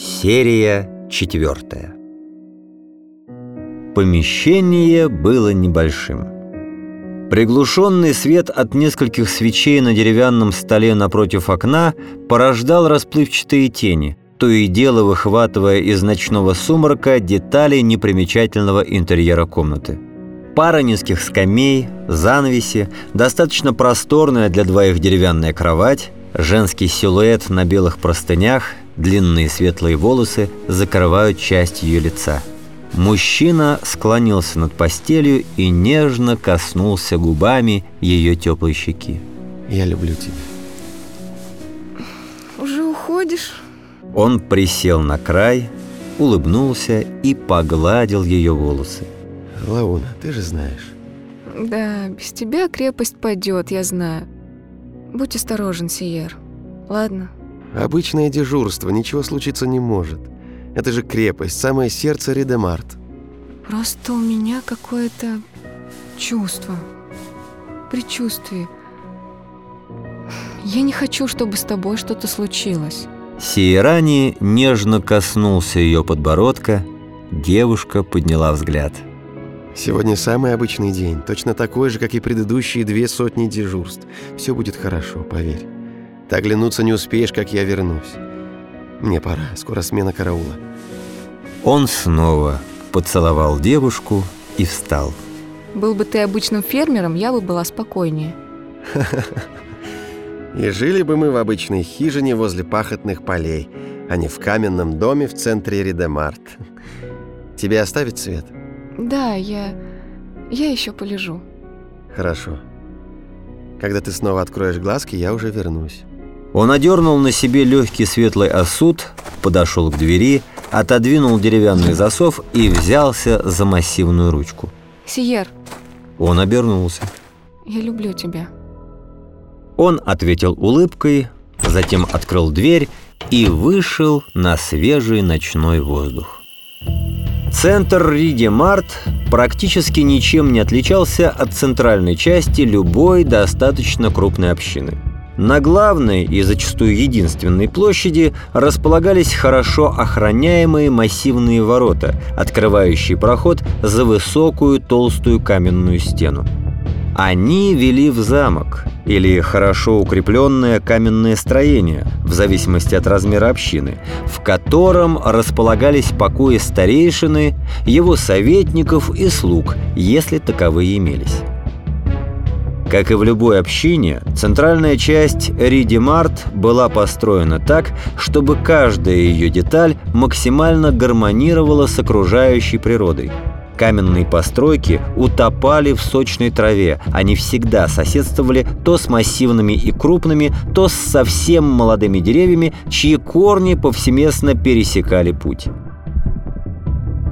Серия четвертая. Помещение было небольшим. Приглушенный свет от нескольких свечей на деревянном столе напротив окна порождал расплывчатые тени, то и дело выхватывая из ночного сумрака детали непримечательного интерьера комнаты. Пара низких скамей, занавеси, достаточно просторная для двоих деревянная кровать, женский силуэт на белых простынях, длинные светлые волосы закрывают часть ее лица. Мужчина склонился над постелью и нежно коснулся губами ее теплой щеки. Я люблю тебя. Уже уходишь? Он присел на край, улыбнулся и погладил ее волосы. Лауна, ты же знаешь. Да, без тебя крепость падет, я знаю. Будь осторожен, Сиер. Ладно? Обычное дежурство, ничего случиться не может. Это же крепость, самое сердце Редемарт. Просто у меня какое-то чувство, предчувствие. Я не хочу, чтобы с тобой что-то случилось. Сиерани нежно коснулся ее подбородка. Девушка подняла взгляд. Сегодня самый обычный день, точно такой же, как и предыдущие две сотни дежурств. Все будет хорошо, поверь. Ты оглянуться не успеешь, как я вернусь. Мне пора, скоро смена караула. Он снова поцеловал девушку и встал. Был бы ты обычным фермером, я бы была спокойнее. И жили бы мы в обычной хижине возле пахотных полей, а не в каменном доме в центре Редемарт. Тебе оставить свет? Да, я... я еще полежу. Хорошо. Когда ты снова откроешь глазки, я уже вернусь. Он одернул на себе легкий светлый осуд, подошел к двери, отодвинул деревянный засов и взялся за массивную ручку. Сиер, Он обернулся. я люблю тебя. Он ответил улыбкой, затем открыл дверь и вышел на свежий ночной воздух. Центр Риди-Март практически ничем не отличался от центральной части любой достаточно крупной общины. На главной и зачастую единственной площади располагались хорошо охраняемые массивные ворота, открывающие проход за высокую толстую каменную стену. Они вели в замок или хорошо укрепленное каменное строение, в зависимости от размера общины, в котором располагались покои старейшины, его советников и слуг, если таковые имелись. Как и в любой общине, центральная часть Риди-Март была построена так, чтобы каждая ее деталь максимально гармонировала с окружающей природой. Каменные постройки утопали в сочной траве, они всегда соседствовали то с массивными и крупными, то с совсем молодыми деревьями, чьи корни повсеместно пересекали путь.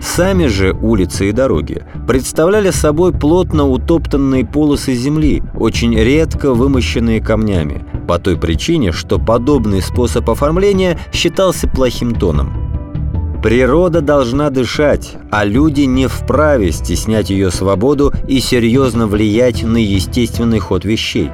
Сами же улицы и дороги представляли собой плотно утоптанные полосы земли, очень редко вымощенные камнями, по той причине, что подобный способ оформления считался плохим тоном. Природа должна дышать, а люди не вправе стеснять ее свободу и серьезно влиять на естественный ход вещей.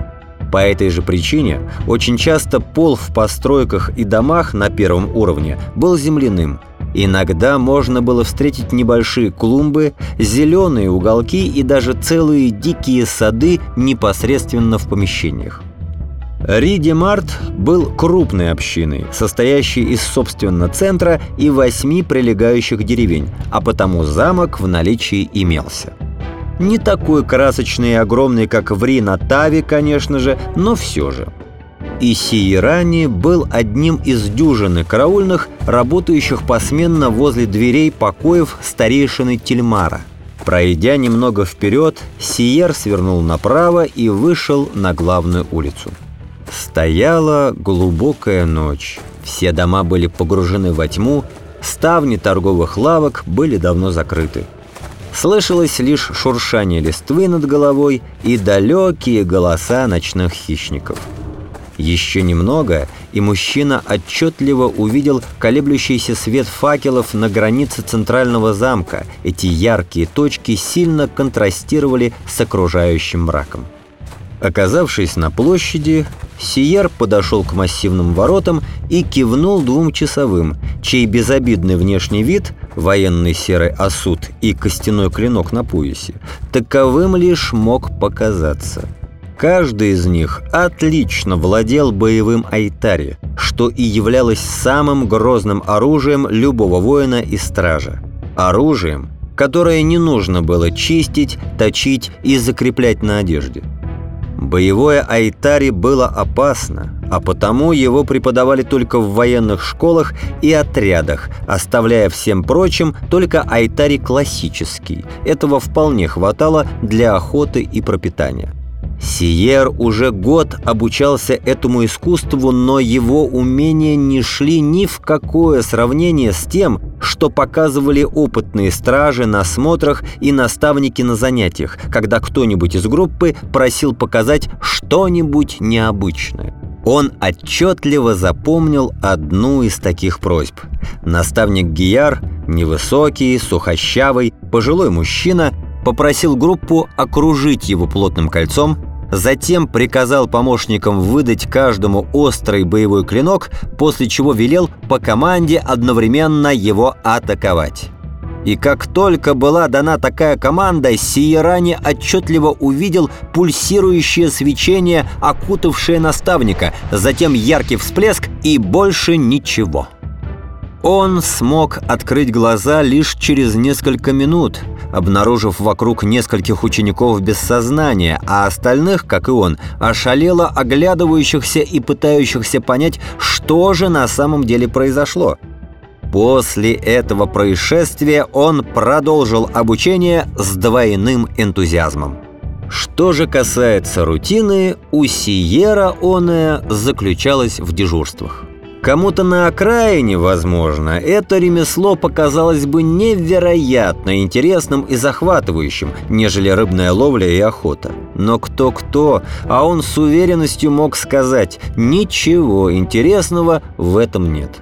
По этой же причине очень часто пол в постройках и домах на первом уровне был земляным. Иногда можно было встретить небольшие клумбы, зеленые уголки и даже целые дикие сады непосредственно в помещениях. Риди-Март был крупной общиной, состоящей из, собственно, центра и восьми прилегающих деревень, а потому замок в наличии имелся. Не такой красочный и огромный, как в Ринатаве, конечно же, но все же. И Сиерани был одним из дюжины караульных, работающих посменно возле дверей покоев старейшины Тельмара. Пройдя немного вперед, Сиер свернул направо и вышел на главную улицу. Стояла глубокая ночь. Все дома были погружены во тьму, ставни торговых лавок были давно закрыты. Слышалось лишь шуршание листвы над головой и далекие голоса ночных хищников. Еще немного, и мужчина отчетливо увидел колеблющийся свет факелов на границе центрального замка. Эти яркие точки сильно контрастировали с окружающим мраком. Оказавшись на площади, Сиер подошел к массивным воротам и кивнул двум часовым, чей безобидный внешний вид, военный серый осуд и костяной клинок на поясе, таковым лишь мог показаться. Каждый из них отлично владел боевым айтари, что и являлось самым грозным оружием любого воина и стража. Оружием, которое не нужно было чистить, точить и закреплять на одежде. Боевое айтари было опасно, а потому его преподавали только в военных школах и отрядах, оставляя всем прочим только айтари классический. Этого вполне хватало для охоты и пропитания. Сиер уже год обучался этому искусству, но его умения не шли ни в какое сравнение с тем, что показывали опытные стражи на смотрах и наставники на занятиях, когда кто-нибудь из группы просил показать что-нибудь необычное. Он отчетливо запомнил одну из таких просьб. Наставник Гияр, невысокий, сухощавый, пожилой мужчина, попросил группу окружить его плотным кольцом, Затем приказал помощникам выдать каждому острый боевой клинок, после чего велел по команде одновременно его атаковать. И как только была дана такая команда, Сиерани отчетливо увидел пульсирующее свечение, окутавшее наставника, затем яркий всплеск и больше ничего. Он смог открыть глаза лишь через несколько минут, обнаружив вокруг нескольких учеников без сознания, а остальных, как и он, ошалело оглядывающихся и пытающихся понять, что же на самом деле произошло. После этого происшествия он продолжил обучение с двойным энтузиазмом. Что же касается рутины, у Сиера оная заключалась в дежурствах. Кому-то на окраине, возможно, это ремесло показалось бы невероятно интересным и захватывающим, нежели рыбная ловля и охота. Но кто-кто, а он с уверенностью мог сказать, ничего интересного в этом нет.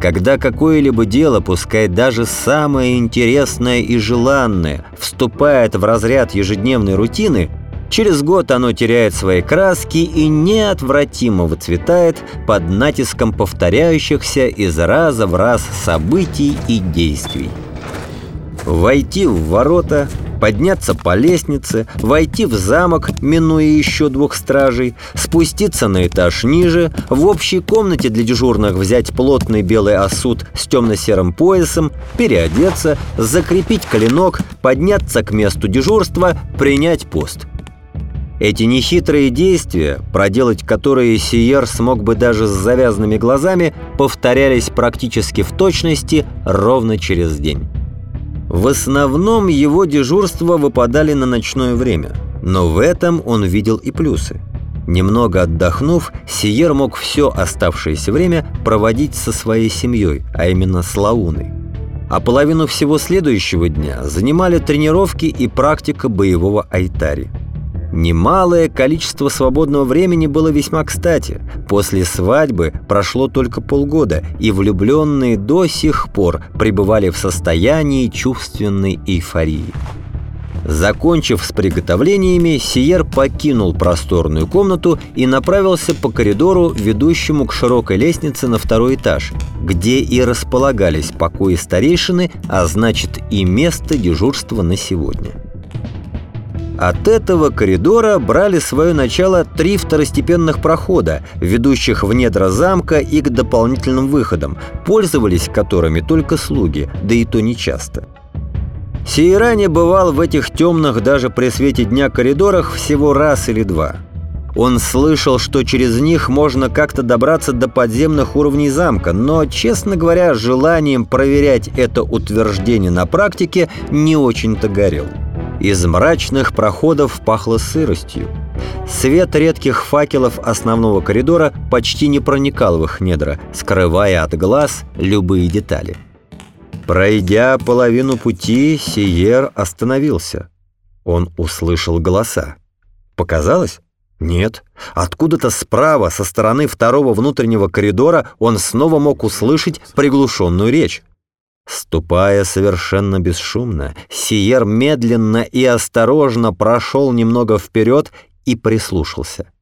Когда какое-либо дело, пускай даже самое интересное и желанное, вступает в разряд ежедневной рутины – Через год оно теряет свои краски и неотвратимо выцветает под натиском повторяющихся из раза в раз событий и действий. Войти в ворота, подняться по лестнице, войти в замок, минуя еще двух стражей, спуститься на этаж ниже, в общей комнате для дежурных взять плотный белый осуд с темно-серым поясом, переодеться, закрепить клинок, подняться к месту дежурства, принять пост – эти нехитрые действия, проделать которые Сиер смог бы даже с завязанными глазами, повторялись практически в точности ровно через день. В основном его дежурства выпадали на ночное время, но в этом он видел и плюсы. Немного отдохнув, Сиер мог все оставшееся время проводить со своей семьей, а именно с Лауной. А половину всего следующего дня занимали тренировки и практика боевого айтари. Немалое количество свободного времени было весьма кстати. После свадьбы прошло только полгода, и влюбленные до сих пор пребывали в состоянии чувственной эйфории. Закончив с приготовлениями, Сиер покинул просторную комнату и направился по коридору, ведущему к широкой лестнице на второй этаж, где и располагались покои старейшины, а значит и место дежурства на сегодня. От этого коридора брали свое начало три второстепенных прохода, ведущих в недра замка и к дополнительным выходам, пользовались которыми только слуги, да и то нечасто. Сейране бывал в этих темных даже при свете дня коридорах всего раз или два. Он слышал, что через них можно как-то добраться до подземных уровней замка, но, честно говоря, желанием проверять это утверждение на практике не очень-то горел. Из мрачных проходов пахло сыростью. Свет редких факелов основного коридора почти не проникал в их недра, скрывая от глаз любые детали. Пройдя половину пути, Сиер остановился. Он услышал голоса. Показалось? Нет. Откуда-то справа, со стороны второго внутреннего коридора, он снова мог услышать приглушенную речь. Ступая совершенно бесшумно, Сиер медленно и осторожно прошел немного вперед и прислушался.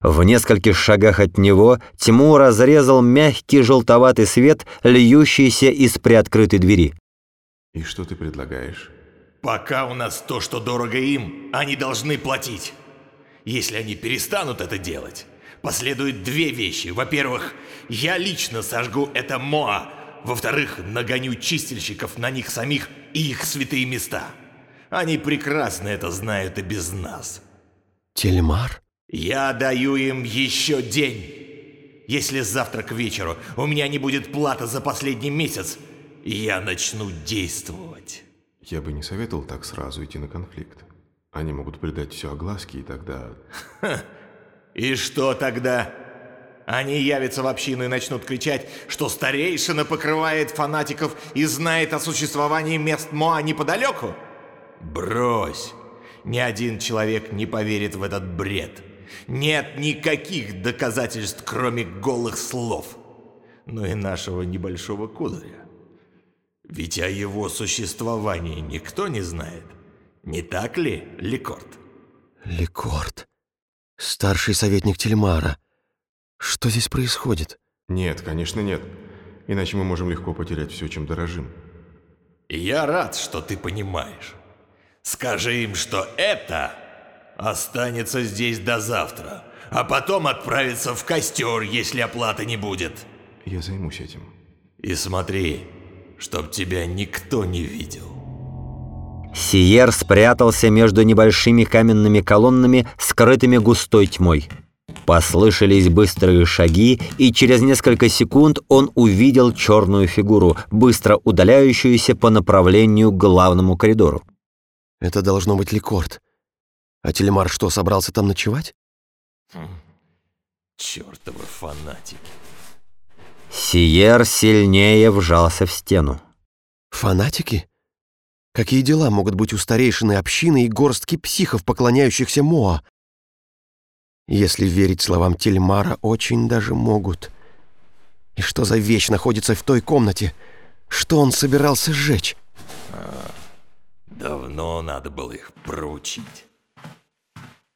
В нескольких шагах от него тьму разрезал мягкий желтоватый свет, льющийся из приоткрытой двери. И что ты предлагаешь? Пока у нас то, что дорого им, они должны платить. Если они перестанут это делать, последуют две вещи. Во-первых, я лично сожгу это Моа. Во-вторых, нагоню чистильщиков на них самих и их святые места. Они прекрасно это знают и без нас. Тельмар? Я даю им еще день. Если завтра к вечеру у меня не будет плата за последний месяц, я начну действовать. Я бы не советовал так сразу идти на конфликт. Они могут придать все огласке, и тогда... Ха. И что тогда? Они явятся в общину и начнут кричать, что старейшина покрывает фанатиков и знает о существовании мест Моа неподалеку? Брось! Ни один человек не поверит в этот бред. Нет никаких доказательств, кроме голых слов. Ну и нашего небольшого кударя. Ведь о его существовании никто не знает. Не так ли, Ликорд? Ликорд. Старший советник Тельмара. Что здесь происходит? Нет, конечно нет. Иначе мы можем легко потерять все, чем дорожим. Я рад, что ты понимаешь. Скажи им, что это останется здесь до завтра, а потом отправится в костер, если оплаты не будет. Я займусь этим. И смотри, чтоб тебя никто не видел. Сиер спрятался между небольшими каменными колоннами, скрытыми густой тьмой. Послышались быстрые шаги, и через несколько секунд он увидел черную фигуру, быстро удаляющуюся по направлению к главному коридору. Это должно быть Ликорд. А Телемар что, собрался там ночевать? Хм. Чёртовы фанатики. Сиер сильнее вжался в стену. Фанатики? Какие дела могут быть у старейшины общины и горстки психов, поклоняющихся Моа? Если верить словам Тельмара, очень даже могут. И что за вещь находится в той комнате? Что он собирался сжечь? А, давно надо было их проучить.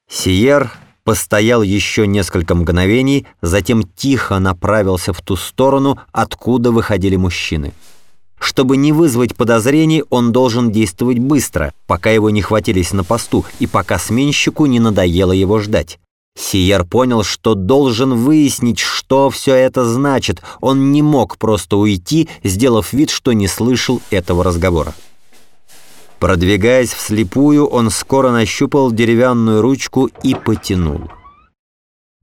Сиер постоял еще несколько мгновений, затем тихо направился в ту сторону, откуда выходили мужчины. Чтобы не вызвать подозрений, он должен действовать быстро, пока его не хватились на посту и пока сменщику не надоело его ждать. Сиер понял, что должен выяснить, что все это значит. Он не мог просто уйти, сделав вид, что не слышал этого разговора. Продвигаясь вслепую, он скоро нащупал деревянную ручку и потянул.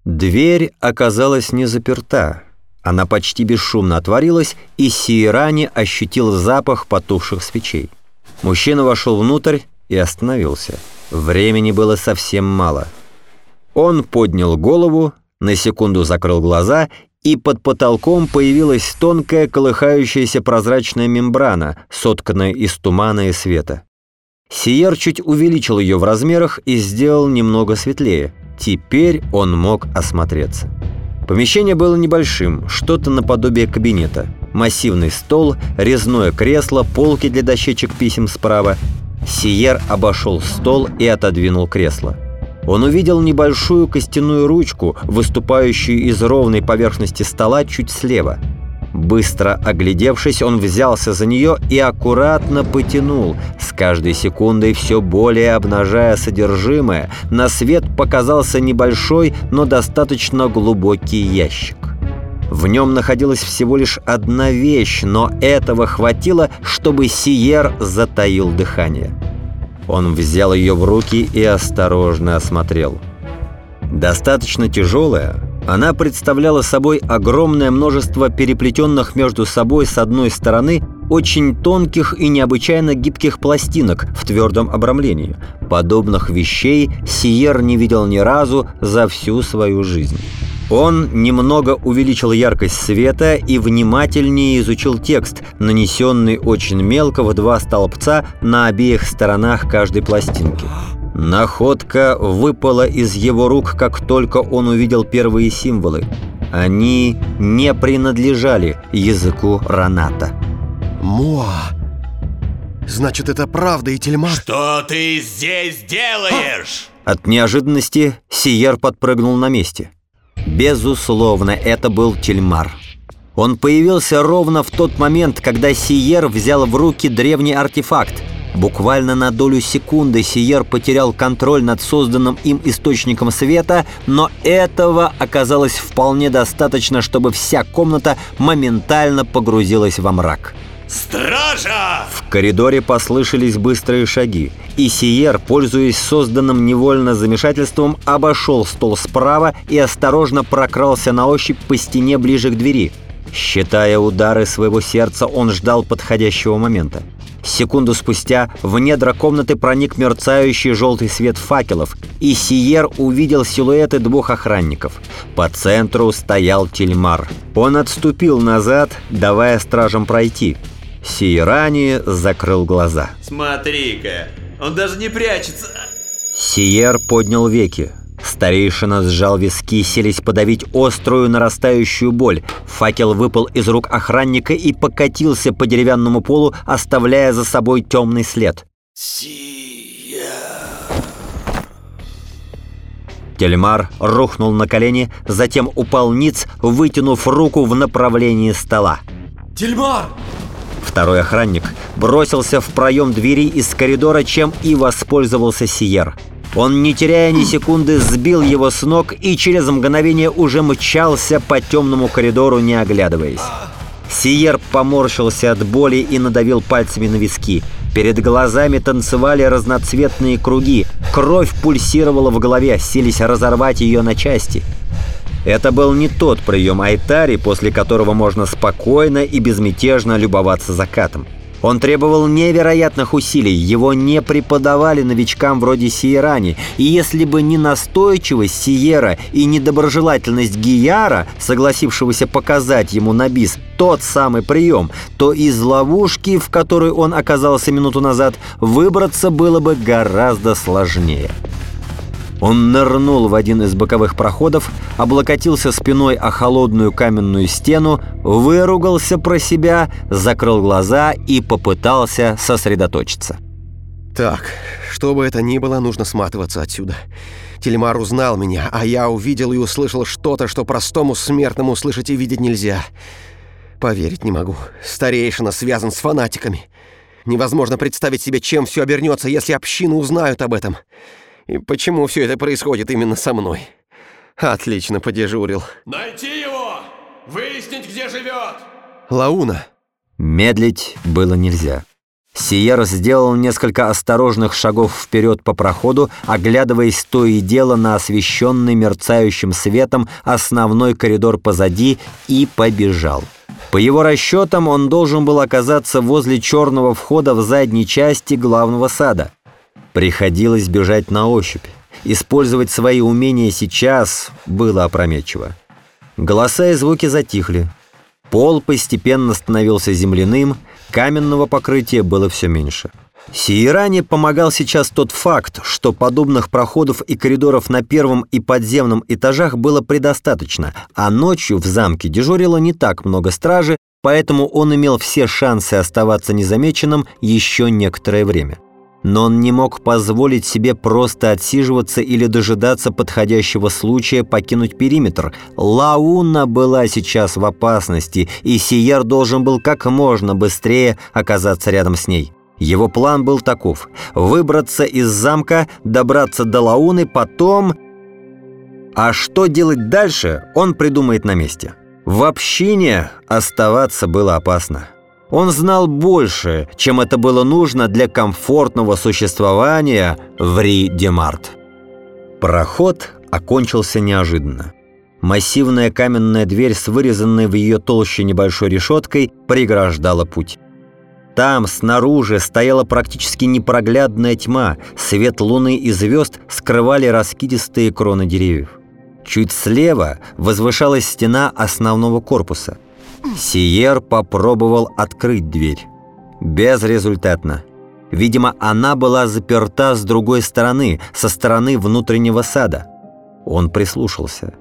Дверь оказалась не заперта. Она почти бесшумно отворилась, и Сиерани ощутил запах потухших свечей. Мужчина вошел внутрь и остановился. Времени было совсем мало. Он поднял голову, на секунду закрыл глаза и под потолком появилась тонкая колыхающаяся прозрачная мембрана, сотканная из тумана и света. Сиер чуть увеличил ее в размерах и сделал немного светлее. Теперь он мог осмотреться. Помещение было небольшим, что-то наподобие кабинета. Массивный стол, резное кресло, полки для дощечек писем справа. Сиер обошел стол и отодвинул кресло. Он увидел небольшую костяную ручку, выступающую из ровной поверхности стола чуть слева – Быстро оглядевшись, он взялся за нее и аккуратно потянул, с каждой секундой все более обнажая содержимое. На свет показался небольшой, но достаточно глубокий ящик. В нем находилась всего лишь одна вещь, но этого хватило, чтобы Сиер затаил дыхание. Он взял ее в руки и осторожно осмотрел. Достаточно тяжелая, она представляла собой огромное множество переплетенных между собой с одной стороны очень тонких и необычайно гибких пластинок в твердом обрамлении. Подобных вещей Сиер не видел ни разу за всю свою жизнь. Он немного увеличил яркость света и внимательнее изучил текст, нанесенный очень мелко в два столбца на обеих сторонах каждой пластинки. Находка выпала из его рук, как только он увидел первые символы. Они не принадлежали языку Раната. Моа! Значит, это правда, и Тельмар... Что ты здесь делаешь? От неожиданности Сиер подпрыгнул на месте. Безусловно, это был Тельмар. Он появился ровно в тот момент, когда Сиер взял в руки древний артефакт. Буквально на долю секунды Сиер потерял контроль над созданным им источником света, но этого оказалось вполне достаточно, чтобы вся комната моментально погрузилась во мрак. Стража! В коридоре послышались быстрые шаги, и Сиер, пользуясь созданным невольно замешательством, обошел стол справа и осторожно прокрался на ощупь по стене ближе к двери. Считая удары своего сердца, он ждал подходящего момента. Секунду спустя в недра комнаты проник мерцающий желтый свет факелов, и Сиер увидел силуэты двух охранников. По центру стоял Тельмар. Он отступил назад, давая стражам пройти. Сиерани закрыл глаза. Смотри-ка, он даже не прячется. Сиер поднял веки. Старейшина сжал виски, селись подавить острую нарастающую боль. Факел выпал из рук охранника и покатился по деревянному полу, оставляя за собой темный след. Сия. Тельмар рухнул на колени, затем упал ниц, вытянув руку в направлении стола. Тельмар! Второй охранник бросился в проем двери из коридора, чем и воспользовался Сиер. Он, не теряя ни секунды, сбил его с ног и через мгновение уже мчался по темному коридору, не оглядываясь. Сиер поморщился от боли и надавил пальцами на виски. Перед глазами танцевали разноцветные круги. Кровь пульсировала в голове, сились разорвать ее на части. Это был не тот прием Айтари, после которого можно спокойно и безмятежно любоваться закатом. Он требовал невероятных усилий, его не преподавали новичкам вроде Сиерани, и если бы не настойчивость Сиера и недоброжелательность Гияра, согласившегося показать ему на бис тот самый прием, то из ловушки, в которой он оказался минуту назад, выбраться было бы гораздо сложнее. Он нырнул в один из боковых проходов, облокотился спиной о холодную каменную стену, выругался про себя, закрыл глаза и попытался сосредоточиться. Так, что бы это ни было, нужно сматываться отсюда. Тельмар узнал меня, а я увидел и услышал что-то, что простому смертному слышать и видеть нельзя. Поверить не могу. Старейшина связан с фанатиками. Невозможно представить себе, чем все обернется, если общины узнают об этом. И почему все это происходит именно со мной? Отлично подежурил. Найти его! Выяснить, где живет! Лауна. Медлить было нельзя. Сиер сделал несколько осторожных шагов вперед по проходу, оглядываясь то и дело на освещенный мерцающим светом основной коридор позади, и побежал. По его расчетам, он должен был оказаться возле черного входа в задней части главного сада. Приходилось бежать на ощупь. Использовать свои умения сейчас было опрометчиво. Голоса и звуки затихли. Пол постепенно становился земляным, каменного покрытия было все меньше. Сиеране помогал сейчас тот факт, что подобных проходов и коридоров на первом и подземном этажах было предостаточно, а ночью в замке дежурило не так много стражи, поэтому он имел все шансы оставаться незамеченным еще некоторое время но он не мог позволить себе просто отсиживаться или дожидаться подходящего случая покинуть периметр. Лауна была сейчас в опасности, и Сиер должен был как можно быстрее оказаться рядом с ней. Его план был таков – выбраться из замка, добраться до Лауны, потом… А что делать дальше, он придумает на месте. В общине оставаться было опасно. Он знал больше, чем это было нужно для комфортного существования в Ри-Демарт. Проход окончился неожиданно. Массивная каменная дверь с вырезанной в ее толще небольшой решеткой преграждала путь. Там, снаружи, стояла практически непроглядная тьма, свет луны и звезд скрывали раскидистые кроны деревьев. Чуть слева возвышалась стена основного корпуса – Сиер попробовал открыть дверь. Безрезультатно. Видимо, она была заперта с другой стороны, со стороны внутреннего сада. Он прислушался.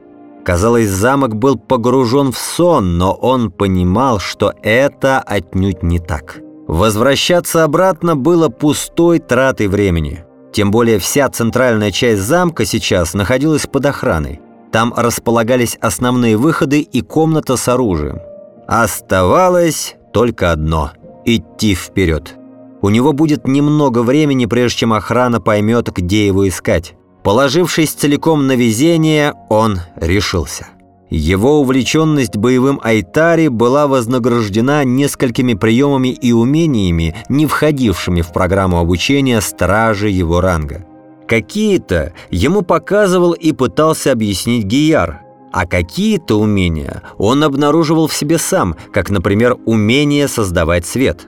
Казалось, замок был погружен в сон, но он понимал, что это отнюдь не так. Возвращаться обратно было пустой тратой времени. Тем более вся центральная часть замка сейчас находилась под охраной. Там располагались основные выходы и комната с оружием. Оставалось только одно – идти вперед. У него будет немного времени, прежде чем охрана поймет, где его искать. Положившись целиком на везение, он решился. Его увлеченность боевым айтари была вознаграждена несколькими приемами и умениями, не входившими в программу обучения стражи его ранга. Какие-то ему показывал и пытался объяснить Гияр, а какие-то умения он обнаруживал в себе сам, как, например, умение создавать свет.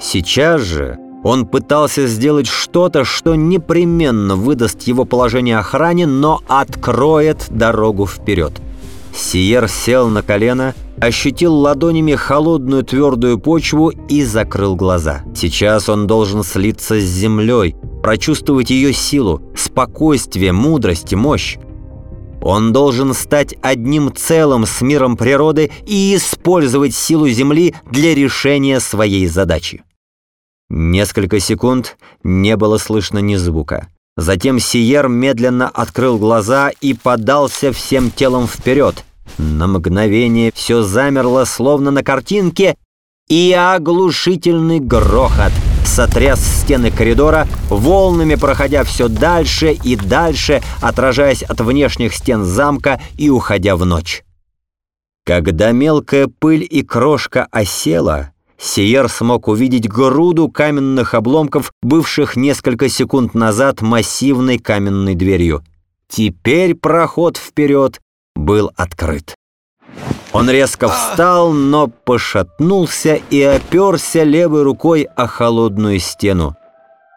Сейчас же он пытался сделать что-то, что непременно выдаст его положение охране, но откроет дорогу вперед – Сиер сел на колено, ощутил ладонями холодную твердую почву и закрыл глаза. Сейчас он должен слиться с землей, прочувствовать ее силу, спокойствие, мудрость и мощь. Он должен стать одним целым с миром природы и использовать силу Земли для решения своей задачи. Несколько секунд не было слышно ни звука. Затем Сиер медленно открыл глаза и подался всем телом вперед. На мгновение все замерло, словно на картинке, и оглушительный грохот сотряс стены коридора, волнами проходя все дальше и дальше, отражаясь от внешних стен замка и уходя в ночь. Когда мелкая пыль и крошка осела, Сиер смог увидеть груду каменных обломков, бывших несколько секунд назад массивной каменной дверью. Теперь проход вперед был открыт. Он резко встал, но пошатнулся и оперся левой рукой о холодную стену.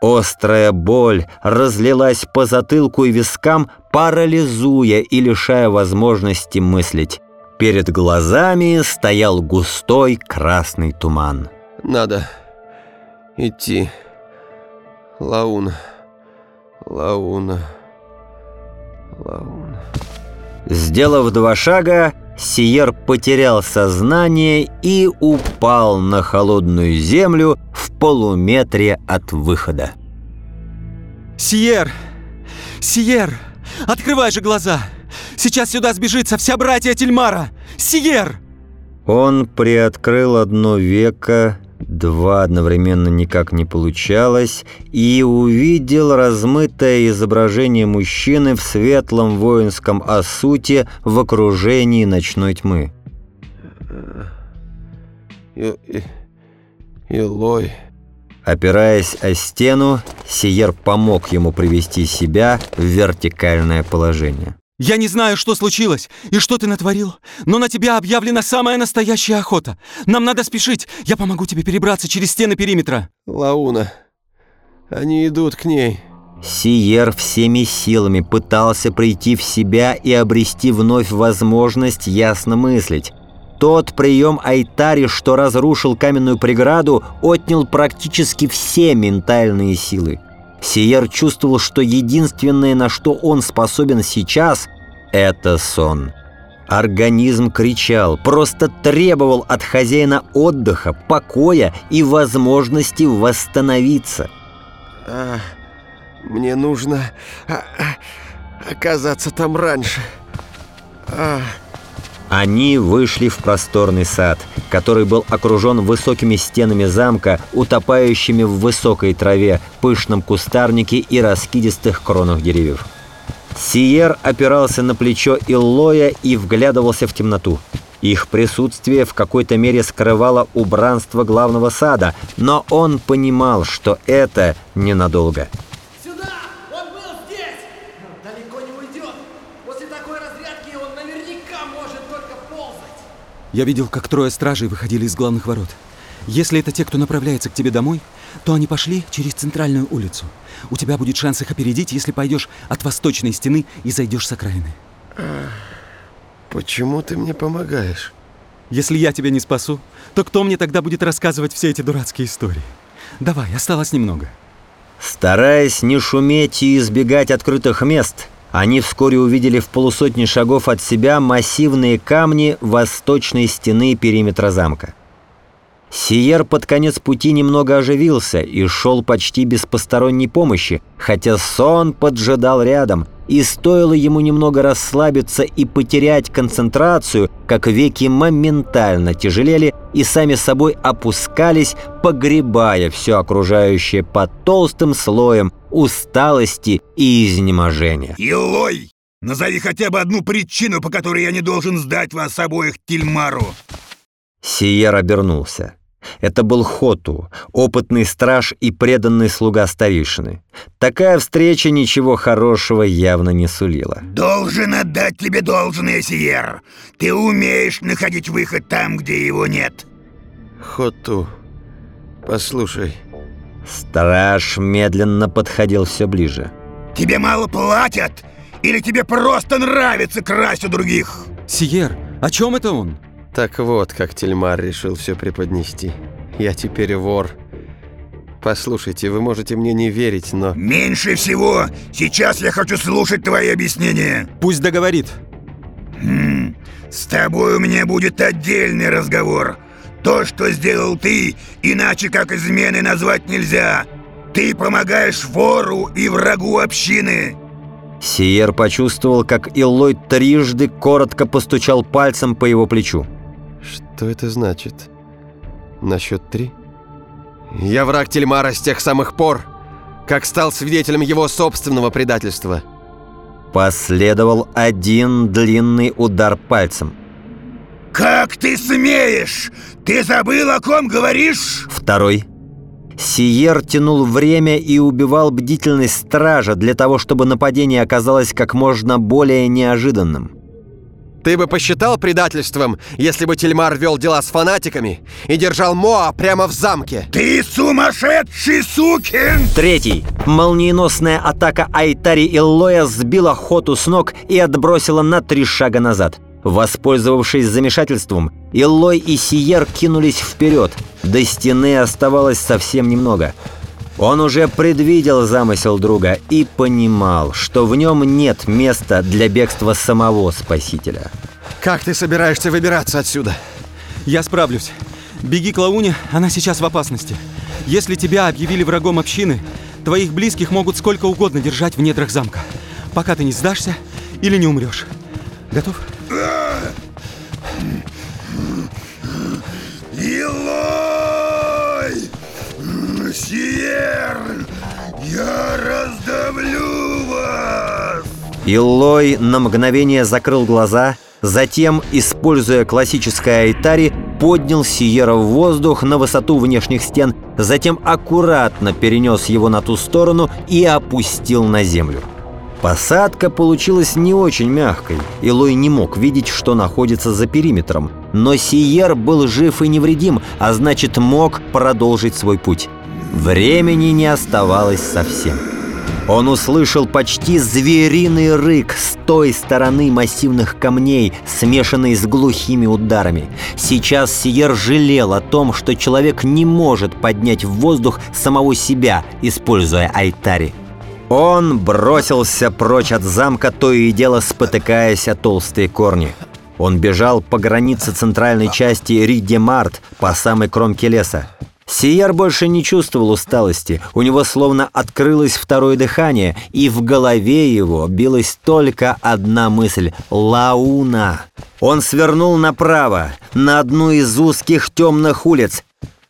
Острая боль разлилась по затылку и вискам, парализуя и лишая возможности мыслить. Перед глазами стоял густой красный туман. Надо идти. Лауна. Лауна. Лауна. Сделав два шага, Сиер потерял сознание и упал на холодную землю в полуметре от выхода. «Сиер! Сиер! Открывай же глаза!» Сейчас сюда сбежится вся братья Тельмара! Сиер!» Он приоткрыл одно веко, два одновременно никак не получалось, и увидел размытое изображение мужчины в светлом воинском осуте в окружении ночной тьмы. Илой. Опираясь о стену, Сиер помог ему привести себя в вертикальное положение. Я не знаю, что случилось и что ты натворил, но на тебя объявлена самая настоящая охота. Нам надо спешить. Я помогу тебе перебраться через стены периметра. Лауна, они идут к ней. Сиер всеми силами пытался прийти в себя и обрести вновь возможность ясно мыслить. Тот прием Айтари, что разрушил каменную преграду, отнял практически все ментальные силы. Сиер чувствовал, что единственное, на что он способен сейчас, это сон. Организм кричал, просто требовал от хозяина отдыха, покоя и возможности восстановиться. А, мне нужно а, а, оказаться там раньше. А. Они вышли в просторный сад, который был окружен высокими стенами замка, утопающими в высокой траве, пышном кустарнике и раскидистых кронах деревьев. Сиер опирался на плечо Иллоя и вглядывался в темноту. Их присутствие в какой-то мере скрывало убранство главного сада, но он понимал, что это ненадолго. Я видел, как трое стражей выходили из главных ворот. Если это те, кто направляется к тебе домой, то они пошли через центральную улицу. У тебя будет шанс их опередить, если пойдешь от восточной стены и зайдешь с окраины. Почему ты мне помогаешь? Если я тебя не спасу, то кто мне тогда будет рассказывать все эти дурацкие истории? Давай, осталось немного. Стараясь не шуметь и избегать открытых мест, они вскоре увидели в полусотни шагов от себя массивные камни восточной стены периметра замка. Сиер под конец пути немного оживился и шел почти без посторонней помощи, хотя сон поджидал рядом, и стоило ему немного расслабиться и потерять концентрацию, как веки моментально тяжелели и сами собой опускались, погребая все окружающее под толстым слоем усталости и изнеможения. Илой, назови хотя бы одну причину, по которой я не должен сдать вас обоих Тильмару. Сиер обернулся. Это был Хоту, опытный страж и преданный слуга старейшины. Такая встреча ничего хорошего явно не сулила. Должен отдать тебе должное, Сиер. Ты умеешь находить выход там, где его нет. Хоту, послушай. Страж медленно подходил все ближе. Тебе мало платят? Или тебе просто нравится красть у других? Сиер, о чем это он? Так вот, как Тельмар решил все преподнести. Я теперь вор. Послушайте, вы можете мне не верить, но... Меньше всего сейчас я хочу слушать твои объяснения. Пусть договорит. Хм, с тобой у меня будет отдельный разговор. То, что сделал ты, иначе как измены назвать нельзя. Ты помогаешь вору и врагу общины. Сиер почувствовал, как Иллой трижды коротко постучал пальцем по его плечу. Что это значит? На счет три? Я враг Тельмара с тех самых пор, как стал свидетелем его собственного предательства. Последовал один длинный удар пальцем. «Как ты смеешь? Ты забыл, о ком говоришь?» Второй. Сиер тянул время и убивал бдительность стража для того, чтобы нападение оказалось как можно более неожиданным. Ты бы посчитал предательством, если бы Тельмар вел дела с фанатиками и держал Моа прямо в замке? Ты сумасшедший сукин! Третий. Молниеносная атака Айтари Иллоя сбила Хоту с ног и отбросила на три шага назад. Воспользовавшись замешательством, Иллой и Сиер кинулись вперед. До стены оставалось совсем немного. Он уже предвидел замысел друга и понимал, что в нем нет места для бегства самого Спасителя. Как ты собираешься выбираться отсюда? Я справлюсь. Беги к Лауне, она сейчас в опасности. Если тебя объявили врагом общины, твоих близких могут сколько угодно держать в недрах замка, пока ты не сдашься или не умрешь. Готов? Иллой на мгновение закрыл глаза, затем, используя классическое айтари, поднял Сиера в воздух на высоту внешних стен, затем аккуратно перенес его на ту сторону и опустил на землю. Посадка получилась не очень мягкой. Илой не мог видеть, что находится за периметром. Но Сиер был жив и невредим, а значит мог продолжить свой путь. Времени не оставалось совсем. Он услышал почти звериный рык с той стороны массивных камней, смешанный с глухими ударами. Сейчас Сиер жалел о том, что человек не может поднять в воздух самого себя, используя Айтари. Он бросился прочь от замка, то и дело спотыкаясь о толстые корни. Он бежал по границе центральной части Ридемарт по самой кромке леса. Сиер больше не чувствовал усталости, у него словно открылось второе дыхание, и в голове его билась только одна мысль — Лауна. Он свернул направо, на одну из узких темных улиц.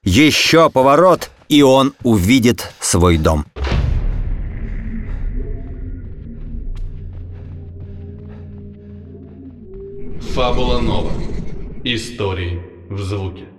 Еще поворот, и он увидит свой дом. Фабула Нова. Истории в звуке.